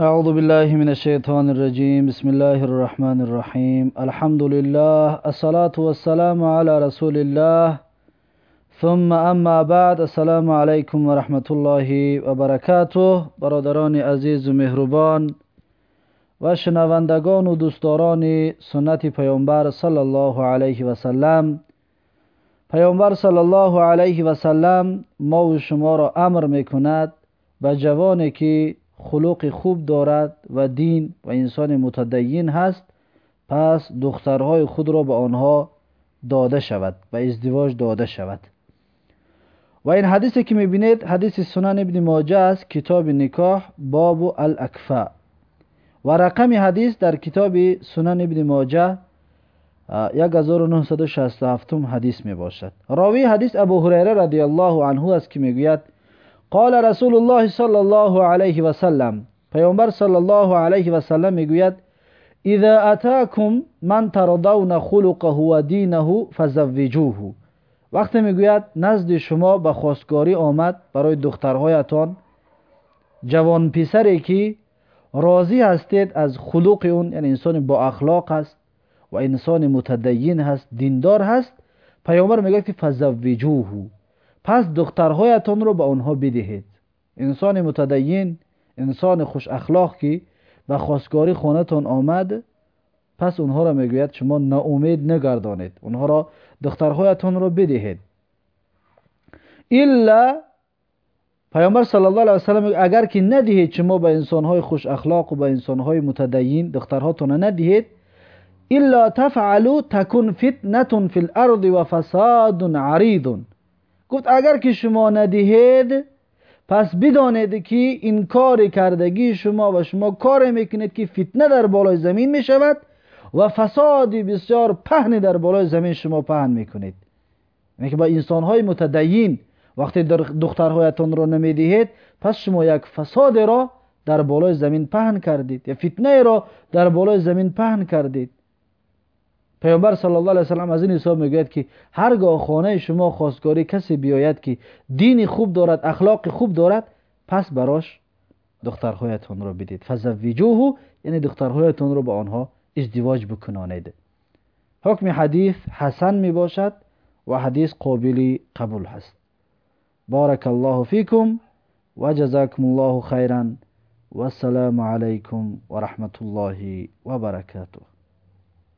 أعوذ بالله من الشيطان الرجيم بسم الله الرحمن الرحيم الحمد لله الصلاة والسلام على رسول الله ثم أما بعد السلام عليكم ورحمة الله وبركاته برادران عزيز و مهربان و شنوندگان و دوستداران سنت پیامبر صلی الله علیه و سلم پیامبر صلی الله علیه و سلم ما و شما را امر میکند به جوانی که خلق خوب دارد و دین و انسان متدین هست پس دخترهای خود را به آنها داده شود و ازدواج داده شود. و این حدیثی که می‌بینید حدیث سنن ابن ماجه است کتاب نکاح باب الاکفا و رقم حدیث در کتاب سنن ابن ماجه 1967 حدیث می باشد راوی حدیث ابو هریره رضی الله عنه است که می‌گوید قال رسول الله صلی الله علیه و سلم پیامبر صلی الله علیه و سلم میگوید اذا اتاکم من ترضون خلقه و دینه فزوجوه وقتی میگوید نزد شما به خواستگاری آمد برای دخترهایتان جوان پسری که راضی هستید از خلق اون یعنی انسان با اخلاق است و انسان متدین هست دیندار هست پیامبر میگه که فزوجوه пас духтарҳоятонро ба онҳо бидиҳед. Инсони мутадайин инсони хушахлоқ ки ба хостгорӣ хонатон омад пас онҳоро мегӯяд шумо наумед нагардонед. Онҳоро духтарҳоятонро бидиҳед. Илла пайғамбар саллаллоҳу алайҳи васалам агар ки надиҳед шумо ба инсонҳои хушахлоқу ба инсонҳои мутадайин духтарҳотона надиҳед илла тафъалу такун фитнатун фил арди ва фасадун аридун گفت اگر که شما ندهید پس بدانید که این کار کردگی شما و شما کار می‌کنید که فتنه در بالای زمین می‌شود و فسادی بسیار پهنی در بالای زمین شما پهن می‌کنید یعنی که با انسانهای متدین وقتی دخترهایتان را نمی‌دهید پس شما یک فساد را در بالای زمین پهن کردید. یا فتنه را در بالای زمین پهن کردید. پیامبر صلی الله علیه و سلم از این حساب میگوید که هرگاه خانه شما خواستگاری کسی بیاید که دین خوب دارد اخلاق خوب دارد پس براش دخترهایتان را بدید فزوجوه یعنی دخترهایتان را با آنها ازدواج بکنانید حکم حدیث حسن می باشد و حدیث قابل قبول هست بارک الله فیکم و جزاکم الله خیرا و السلام علیکم و رحمت الله و برکاته